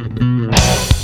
Mm-hmm.